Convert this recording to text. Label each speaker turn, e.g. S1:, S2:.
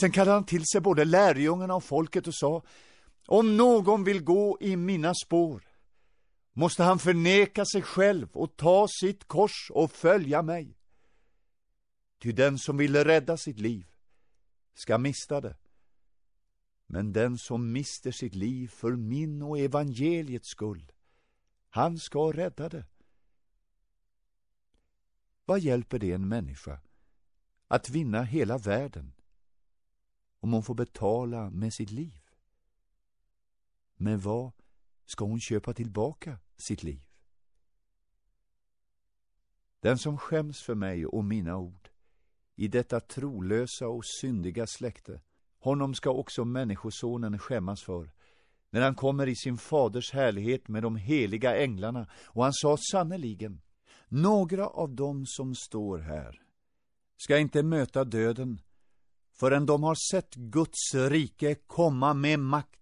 S1: Sen kallade han till sig både lärjungarna och folket och sa, om någon vill gå i mina spår måste han förneka sig själv och ta sitt kors och följa mig. Ty den som vill rädda sitt liv ska mista det. Men den som mister sitt liv för min och evangeliets skull, han ska rädda det. Vad hjälper det en människa att vinna hela världen om hon får betala med sitt liv? Men vad ska hon köpa tillbaka sitt liv? Den som skäms för mig och mina ord i detta trolösa och syndiga släkte, honom ska också Människosonen skämmas för, när han kommer i sin faders härlighet med de heliga änglarna. Och han sa sannerligen, några av dem som står här ska inte möta döden förrän de har sett Guds rike komma med makt